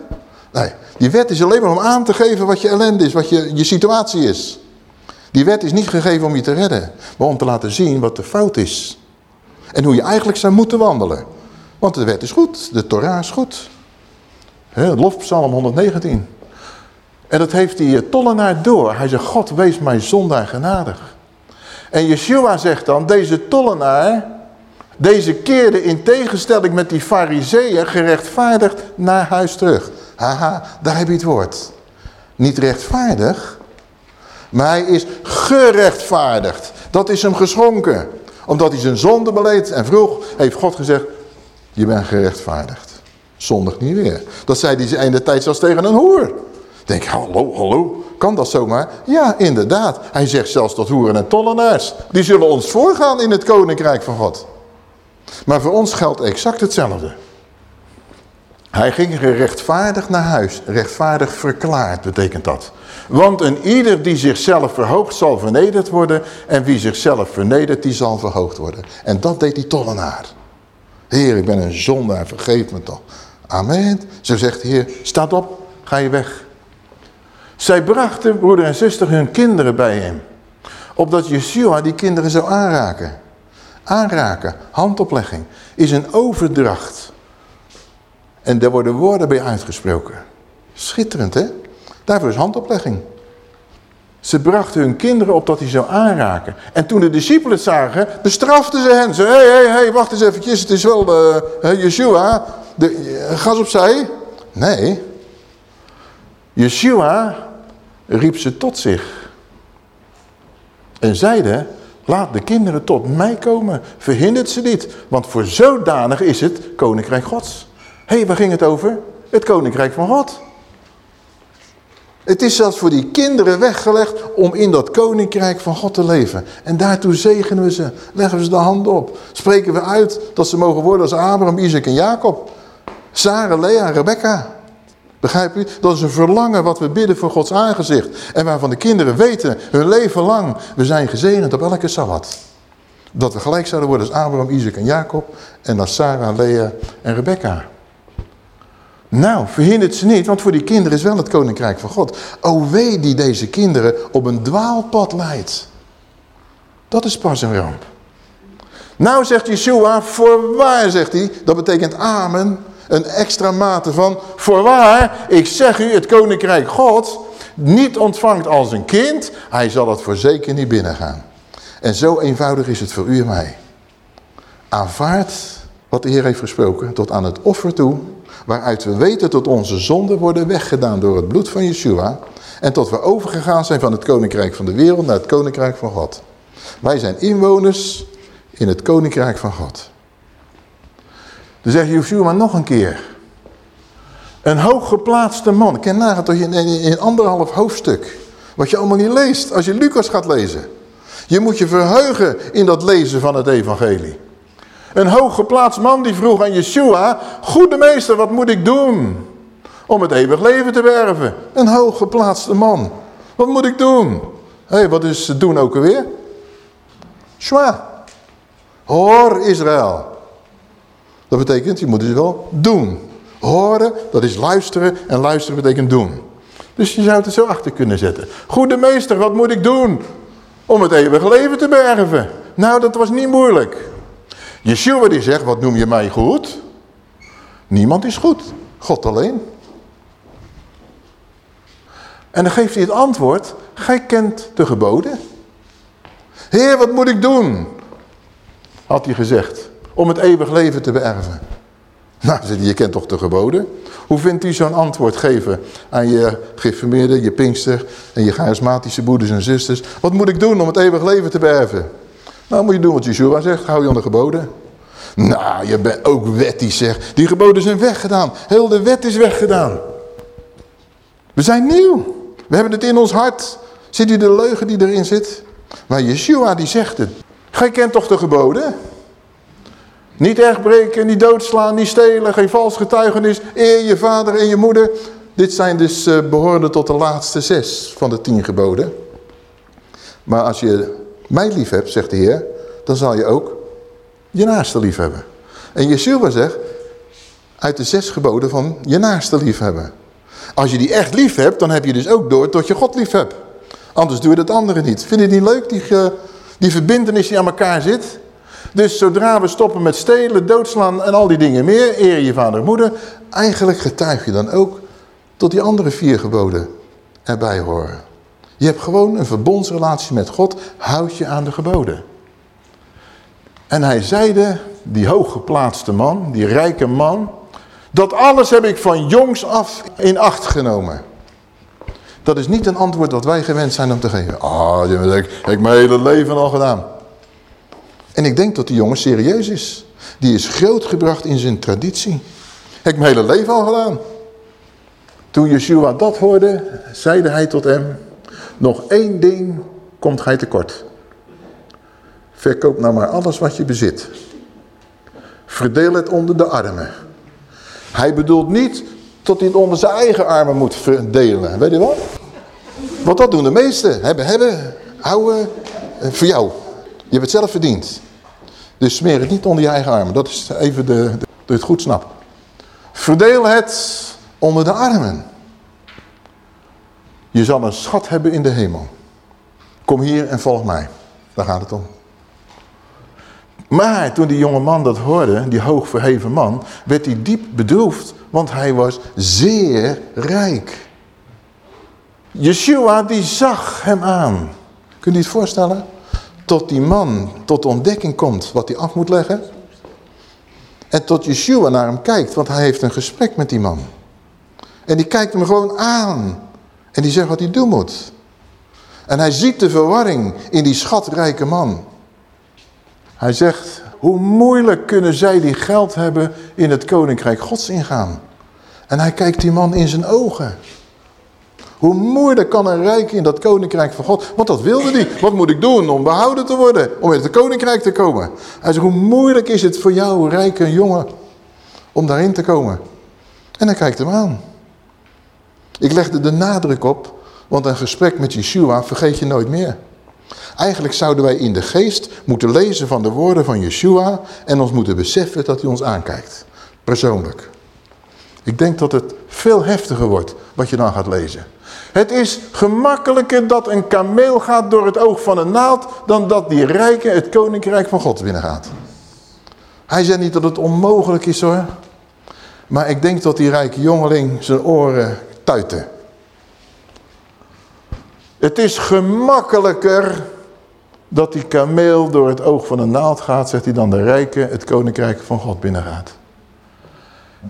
Nee, die wet is alleen maar om aan te geven wat je ellende is, wat je, je situatie is. Die wet is niet gegeven om je te redden, maar om te laten zien wat de fout is. En hoe je eigenlijk zou moeten wandelen. Want de wet is goed, de Torah is goed. He, lofpsalm 119. En dat heeft die tollenaar door. Hij zegt, God wees mij zondaar genadig. En Yeshua zegt dan, deze tollenaar, deze keerde in tegenstelling met die fariseeën gerechtvaardigd naar huis terug. Haha, daar heb je het woord. Niet rechtvaardig, maar hij is gerechtvaardigd. Dat is hem geschonken. Omdat hij zijn zonde beleed en vroeg, heeft God gezegd, je bent gerechtvaardigd. Zondig niet weer. Dat zei hij in de tijd zelfs tegen een hoer. Denk, hallo, hallo, kan dat zomaar? Ja, inderdaad. Hij zegt zelfs tot hoeren en tollenaars. Die zullen ons voorgaan in het koninkrijk van God. Maar voor ons geldt exact hetzelfde. Hij ging gerechtvaardigd naar huis. Rechtvaardig verklaard betekent dat. Want een ieder die zichzelf verhoogt zal vernederd worden. En wie zichzelf vernedert, die zal verhoogd worden. En dat deed die tollenaar. Heer, ik ben een zondaar, vergeef me toch. Amen. Zo zegt de Heer, staat op, ga je weg. Zij brachten, broeder en zuster, hun kinderen bij hem. Opdat Yeshua die kinderen zou aanraken. Aanraken, handoplegging, is een overdracht. En daar worden woorden bij uitgesproken. Schitterend, hè? Daarvoor is handoplegging. Ze brachten hun kinderen op dat hij zou aanraken. En toen de discipelen het zagen, bestraften ze hen. Ze, hé, hé, hé, wacht eens eventjes, het is wel uh, Yeshua. De, uh, gas opzij. Nee. Yeshua riep ze tot zich. En zeide, laat de kinderen tot mij komen. Verhindert ze niet, want voor zodanig is het koninkrijk gods. Hé, hey, waar ging het over? Het koninkrijk van God. Het is zelfs voor die kinderen weggelegd om in dat koninkrijk van God te leven. En daartoe zegenen we ze, leggen we ze de hand op. Spreken we uit dat ze mogen worden als Abraham, Isaac en Jacob. Sarah, Lea, Rebecca. Begrijp je? Dat is een verlangen wat we bidden voor Gods aangezicht. En waarvan de kinderen weten hun leven lang. We zijn gezegend op elke Sabbat. Dat we gelijk zouden worden als Abraham, Isaac en Jacob. En als Sarah, Lea en Rebecca. Nou, verhindert ze niet, want voor die kinderen is wel het koninkrijk van God. O wee die deze kinderen op een dwaalpad leidt. Dat is pas een ramp. Nou zegt Yeshua, voorwaar zegt hij, dat betekent amen, een extra mate van, voorwaar, ik zeg u, het koninkrijk God niet ontvangt als een kind, hij zal het voor zeker niet binnengaan. En zo eenvoudig is het voor u en mij. Aanvaard wat de Heer heeft gesproken tot aan het offer toe, waaruit we weten dat onze zonden worden weggedaan door het bloed van Yeshua en tot we overgegaan zijn van het koninkrijk van de wereld naar het koninkrijk van God. Wij zijn inwoners in het koninkrijk van God. Dan zegt Yeshua nog een keer. Een hooggeplaatste man. Ken nagaan toch in, in anderhalf hoofdstuk. Wat je allemaal niet leest als je Lucas gaat lezen. Je moet je verheugen in dat lezen van het evangelie. Een hooggeplaatst man die vroeg aan Yeshua, goede meester, wat moet ik doen om het eeuwig leven te werven? Een hooggeplaatste man. Wat moet ik doen? Hé, hey, wat is doen ook alweer? Shwa. Hoor Israël. Dat betekent, je moet het wel doen. Horen, dat is luisteren en luisteren betekent doen. Dus je zou het er zo achter kunnen zetten. Goede meester, wat moet ik doen om het eeuwige leven te bergen? Nou, dat was niet moeilijk. Yeshua die zegt, wat noem je mij goed? Niemand is goed, God alleen. En dan geeft hij het antwoord, gij kent de geboden. Heer, wat moet ik doen? Had hij gezegd, om het eeuwig leven te beërven. Nou, je kent toch de geboden? Hoe vindt u zo'n antwoord geven aan je geïnformeerde, je pinkster en je charismatische broeders en zusters? Wat moet ik doen om het eeuwig leven te beërven? Nou, moet je doen wat Yeshua zegt, hou je aan de geboden. Nou, je bent ook wettig zeg. Die geboden zijn weggedaan. Heel de wet is weggedaan. We zijn nieuw. We hebben het in ons hart. Ziet u de leugen die erin zit? Maar Yeshua die zegt het. Gij kent toch de geboden? Niet echtbreken, niet doodslaan, niet stelen, geen vals getuigenis. Eer je vader en je moeder. Dit zijn dus uh, behorende tot de laatste zes van de tien geboden. Maar als je mij lief hebt, zegt de Heer, dan zal je ook je naaste lief hebben. En Yeshua zegt, uit de zes geboden van je naaste lief hebben. Als je die echt lief hebt, dan heb je dus ook door tot je God lief hebt. Anders doe je het andere niet. Vind je het niet leuk, die, die verbindenis die aan elkaar zit? Dus zodra we stoppen met stelen, doodslaan en al die dingen meer, eer je vader en moeder, eigenlijk getuig je dan ook tot die andere vier geboden erbij horen. Je hebt gewoon een verbondsrelatie met God, houd je aan de geboden. En hij zeide, die hooggeplaatste man, die rijke man, dat alles heb ik van jongs af in acht genomen. Dat is niet een antwoord dat wij gewend zijn om te geven. Ah, oh, dat heb ik mijn hele leven al gedaan. En ik denk dat die jongen serieus is. Die is grootgebracht in zijn traditie. Heb ik mijn hele leven al gedaan. Toen Yeshua dat hoorde, zeide hij tot hem, nog één ding komt gij tekort. Verkoop nou maar alles wat je bezit. Verdeel het onder de armen. Hij bedoelt niet dat hij het onder zijn eigen armen moet verdelen. Weet je wat? Want dat doen de meesten. Hebben, hebben, houden, eh, voor jou. Je hebt het zelf verdiend. Dus smeer het niet onder je eigen armen. Dat is even de, de, het goed snapt. Verdeel het onder de armen. Je zal een schat hebben in de hemel. Kom hier en volg mij. Daar gaat het om. Maar toen die jonge man dat hoorde, die hoogverheven man, werd hij diep bedroefd, want hij was zeer rijk. Yeshua die zag hem aan. Kun je het voorstellen? Tot die man tot de ontdekking komt wat hij af moet leggen. En tot Yeshua naar hem kijkt, want hij heeft een gesprek met die man. En die kijkt hem gewoon aan. En die zegt wat hij doen moet. En hij ziet de verwarring in die schatrijke man. Hij zegt, hoe moeilijk kunnen zij die geld hebben in het koninkrijk gods ingaan. En hij kijkt die man in zijn ogen. Hoe moeilijk kan een rijk in dat koninkrijk van God? Want dat wilde hij. Wat moet ik doen om behouden te worden? Om in het koninkrijk te komen? Hij zegt, hoe moeilijk is het voor jou, rijke jongen, om daarin te komen? En hij kijkt hem aan. Ik legde de nadruk op, want een gesprek met Yeshua vergeet je nooit meer. Eigenlijk zouden wij in de geest moeten lezen van de woorden van Yeshua en ons moeten beseffen dat hij ons aankijkt. Persoonlijk. Ik denk dat het veel heftiger wordt wat je dan gaat lezen. Het is gemakkelijker dat een kameel gaat door het oog van een naald... dan dat die rijke het koninkrijk van God binnengaat. Hij zegt niet dat het onmogelijk is hoor. Maar ik denk dat die rijke jongeling zijn oren tuiten. Het is gemakkelijker dat die kameel door het oog van een naald gaat, zegt hij dan de rijke, het koninkrijk van God binnengaat.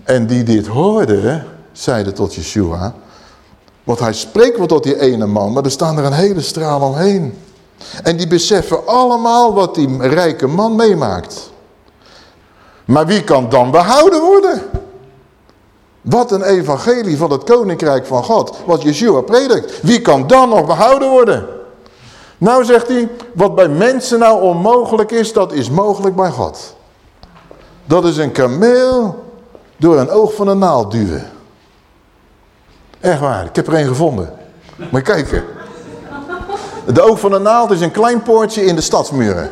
En die dit hoorden, zeiden tot Yeshua, want hij spreekt wel tot die ene man, maar er staan er een hele straal omheen. En die beseffen allemaal wat die rijke man meemaakt. Maar wie kan dan behouden worden? Wat een evangelie van het koninkrijk van God, wat Yeshua predikt. Wie kan dan nog behouden worden? Nou zegt hij, wat bij mensen nou onmogelijk is, dat is mogelijk bij God. Dat is een kameel door een oog van een naald duwen. Echt waar, ik heb er een gevonden. Je kijken. De oog van een naald is een klein poortje in de stadsmuren.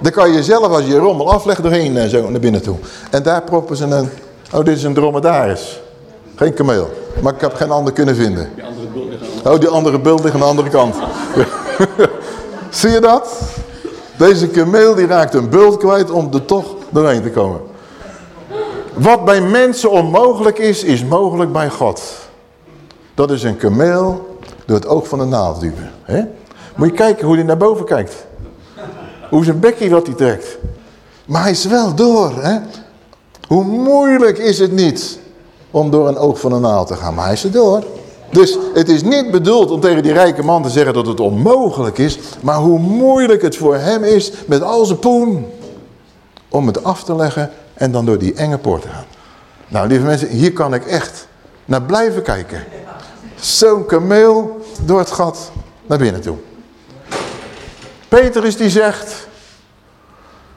Daar kan je zelf, als je rommel aflegt, doorheen en zo naar binnen toe. En daar proppen ze een... Oh, dit is een dromedaris. Geen kameel. Maar ik heb geen ander kunnen vinden. Die andere bult ligt aan Oh, die andere bult ligt aan de andere kant. Zie je dat? Deze kameel die raakt een bult kwijt om er toch doorheen te komen. Wat bij mensen onmogelijk is, is mogelijk bij God. Dat is een kameel door het oog van de naald duwen. Moet je kijken hoe hij naar boven kijkt. Hoe zijn bekje wat hij trekt. Maar hij is wel door. Hè? Hoe moeilijk is het niet om door een oog van een naald te gaan. Maar hij is er door. Dus het is niet bedoeld om tegen die rijke man te zeggen dat het onmogelijk is. Maar hoe moeilijk het voor hem is met al zijn poen. Om het af te leggen en dan door die enge poort te gaan. Nou lieve mensen, hier kan ik echt naar blijven kijken. Zo'n kameel door het gat naar binnen toe. Petrus die zegt,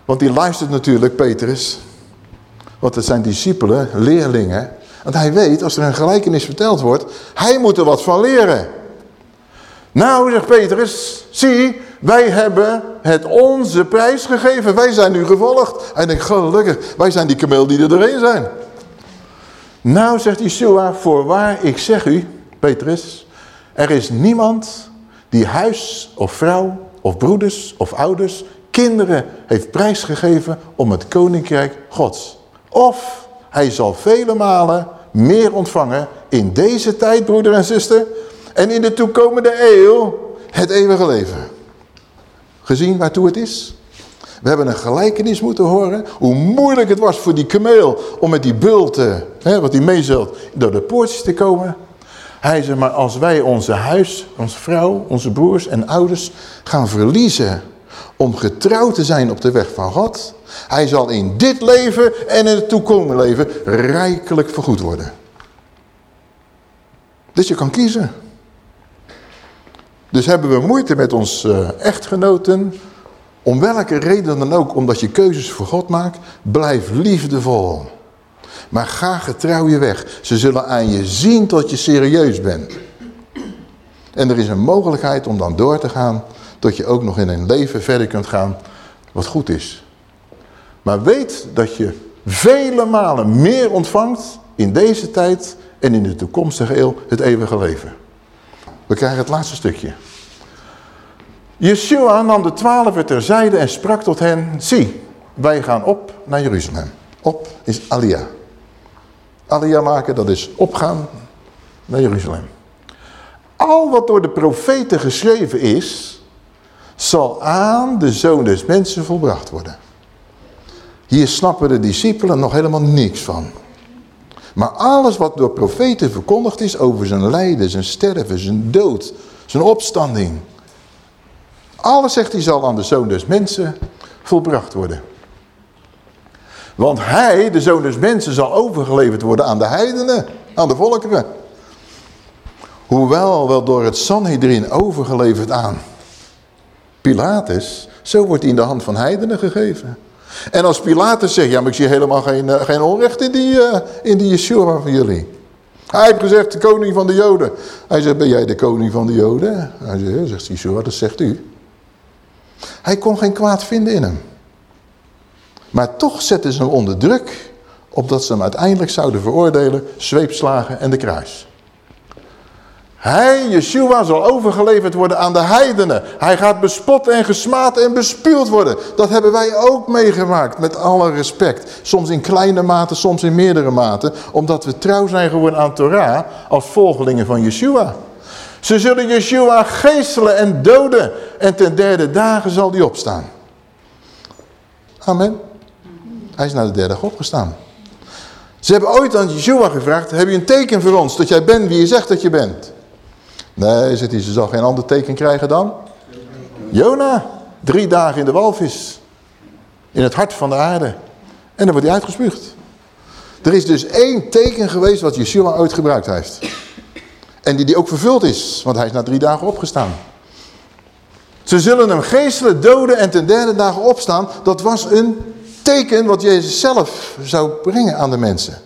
want die luistert natuurlijk, Petrus. Want het zijn discipelen, leerlingen. Want hij weet, als er een gelijkenis verteld wordt, hij moet er wat van leren. Nou, zegt Petrus, zie, wij hebben het onze prijs gegeven. Wij zijn nu gevolgd. Hij denkt, gelukkig, wij zijn die kameel die er doorheen zijn. Nou, zegt Yeshua, voorwaar, ik zeg u, Petrus, er is niemand die huis of vrouw of broeders of ouders, kinderen heeft prijsgegeven om het koninkrijk gods. Of hij zal vele malen meer ontvangen in deze tijd, broeder en zuster, en in de toekomende eeuw het eeuwige leven. Gezien waartoe het is? We hebben een gelijkenis moeten horen. Hoe moeilijk het was voor die kameel om met die bulten, hè, wat hij meezult, door de poortjes te komen. Hij zegt, maar als wij onze huis, onze vrouw, onze broers en ouders gaan verliezen om getrouwd te zijn op de weg van God. Hij zal in dit leven en in het toekomende leven rijkelijk vergoed worden. Dus je kan kiezen. Dus hebben we moeite met ons uh, echtgenoten, om welke reden dan ook, omdat je keuzes voor God maakt, blijf liefdevol. Maar ga getrouw je weg. Ze zullen aan je zien tot je serieus bent. En er is een mogelijkheid om dan door te gaan, tot je ook nog in een leven verder kunt gaan wat goed is. Maar weet dat je vele malen meer ontvangt in deze tijd en in de toekomstige eeuw het eeuwige leven. We krijgen het laatste stukje. Yeshua nam de twaalf terzijde en sprak tot hen, zie, wij gaan op naar Jeruzalem. Op is Alia. Alia maken, dat is opgaan naar Jeruzalem. Al wat door de profeten geschreven is, zal aan de zoon des mensen volbracht worden. Hier snappen de discipelen nog helemaal niks van. Maar alles wat door profeten verkondigd is over zijn lijden, zijn sterven, zijn dood, zijn opstanding. Alles, zegt hij, zal aan de zoon des mensen volbracht worden. Want hij, de zoon des mensen, zal overgeleverd worden aan de heidenen, aan de volkeren. Hoewel wel door het Sanhedrin overgeleverd aan Pilatus, zo wordt hij in de hand van heidenen gegeven. En als Pilatus zegt, ja maar ik zie helemaal geen, uh, geen onrecht in die, uh, in die Yeshua van jullie. Hij heeft gezegd, de koning van de Joden. Hij zegt, ben jij de koning van de Joden? Hij zegt, zegt Yeshua, dat zegt u. Hij kon geen kwaad vinden in hem. Maar toch zetten ze hem onder druk, opdat ze hem uiteindelijk zouden veroordelen, zweepslagen en de kruis. Hij, Yeshua, zal overgeleverd worden aan de heidenen. Hij gaat bespot en gesmaad en bespuwd worden. Dat hebben wij ook meegemaakt, met alle respect. Soms in kleine mate, soms in meerdere mate. Omdat we trouw zijn geworden aan Torah als volgelingen van Yeshua. Ze zullen Yeshua geestelen en doden. En ten derde dagen zal hij opstaan. Amen. Hij is naar de derde dag opgestaan. Ze hebben ooit aan Yeshua gevraagd, heb je een teken voor ons dat jij bent wie je zegt dat je bent? Nee, zegt hij, ze zal geen ander teken krijgen dan? Jona, drie dagen in de walvis. In het hart van de aarde. En dan wordt hij uitgespuugd. Er is dus één teken geweest wat Yeshua ooit gebruikt heeft. En die die ook vervuld is, want hij is na drie dagen opgestaan. Ze zullen hem geestelijk doden en ten derde dagen opstaan. Dat was een teken wat Jezus zelf zou brengen aan de mensen.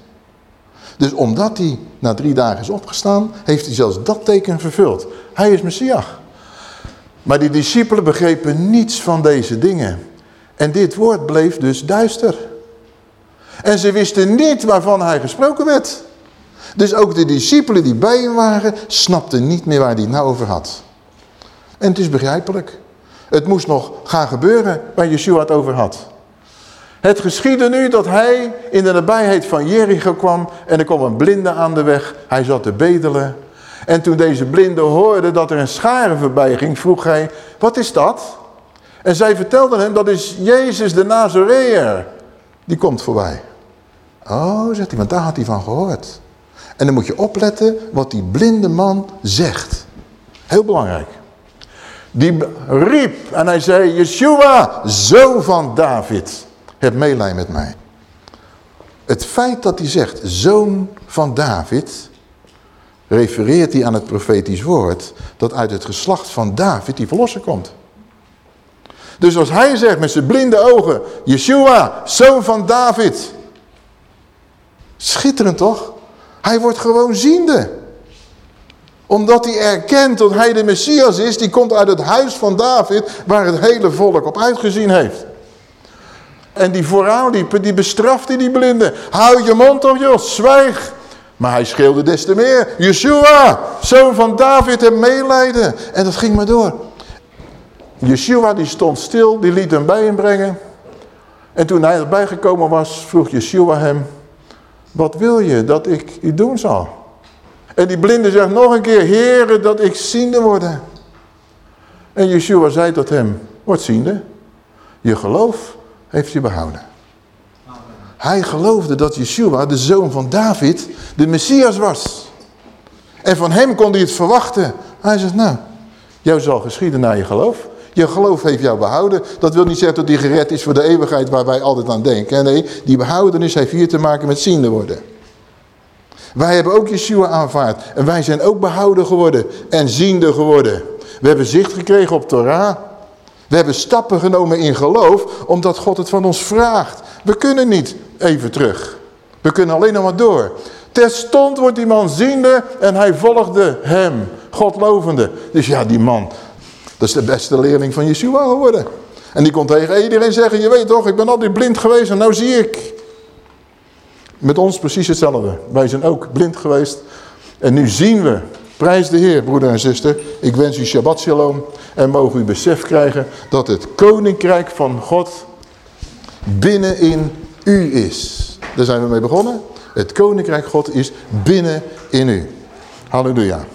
Dus omdat hij na drie dagen is opgestaan, heeft hij zelfs dat teken vervuld. Hij is Messias. Maar die discipelen begrepen niets van deze dingen. En dit woord bleef dus duister. En ze wisten niet waarvan hij gesproken werd. Dus ook de discipelen die bij hem waren, snapten niet meer waar hij het nou over had. En het is begrijpelijk. Het moest nog gaan gebeuren waar Yeshua het over had. Het geschiedde nu dat hij in de nabijheid van Jericho kwam en er kwam een blinde aan de weg. Hij zat te bedelen. En toen deze blinde hoorde dat er een schare voorbij ging, vroeg hij, wat is dat? En zij vertelden hem, dat is Jezus de Nazareër. Die komt voorbij. Oh, zegt hij, want daar had hij van gehoord. En dan moet je opletten wat die blinde man zegt. Heel belangrijk. Die riep en hij zei, Yeshua, zoon van David heb meelij met mij. Het feit dat hij zegt, zoon van David, refereert hij aan het profetisch woord, dat uit het geslacht van David die verlosser komt. Dus als hij zegt met zijn blinde ogen, Yeshua, zoon van David. Schitterend toch? Hij wordt gewoon ziende. Omdat hij erkent dat hij de Messias is, die komt uit het huis van David, waar het hele volk op uitgezien heeft. En die vooraanliepen, die bestrafte die blinde. Hou je mond toch joh, zwijg. Maar hij schreeuwde des te meer. Yeshua, zoon van David, heb meelijden. En dat ging maar door. Yeshua die stond stil, die liet hem bij hem brengen. En toen hij erbij gekomen was, vroeg Yeshua hem... Wat wil je dat ik u doen zal? En die blinde zegt nog een keer, Heere, dat ik ziende worden. En Yeshua zei tot hem, word ziende. Je geloof heeft hij behouden. Hij geloofde dat Yeshua, de zoon van David, de Messias was. En van hem kon hij het verwachten. Hij zegt, nou, jou zal geschieden naar je geloof. Je geloof heeft jou behouden. Dat wil niet zeggen dat hij gered is voor de eeuwigheid waar wij altijd aan denken. Nee, die behoudenis heeft hier te maken met ziende worden. Wij hebben ook Yeshua aanvaard. En wij zijn ook behouden geworden en ziende geworden. We hebben zicht gekregen op Torah. We hebben stappen genomen in geloof, omdat God het van ons vraagt. We kunnen niet even terug. We kunnen alleen nog maar door. Terstond wordt die man ziende en hij volgde hem, God lovende. Dus ja, die man, dat is de beste leerling van Yeshua geworden. En die kon tegen iedereen zeggen, je weet toch, ik ben altijd blind geweest en nou zie ik. Met ons precies hetzelfde. Wij zijn ook blind geweest en nu zien we Prijs de Heer, broeder en zuster. Ik wens u Shabbat Shalom. En mogen u besef krijgen dat het koninkrijk van God binnenin u is. Daar zijn we mee begonnen. Het koninkrijk God is binnen in u. Halleluja.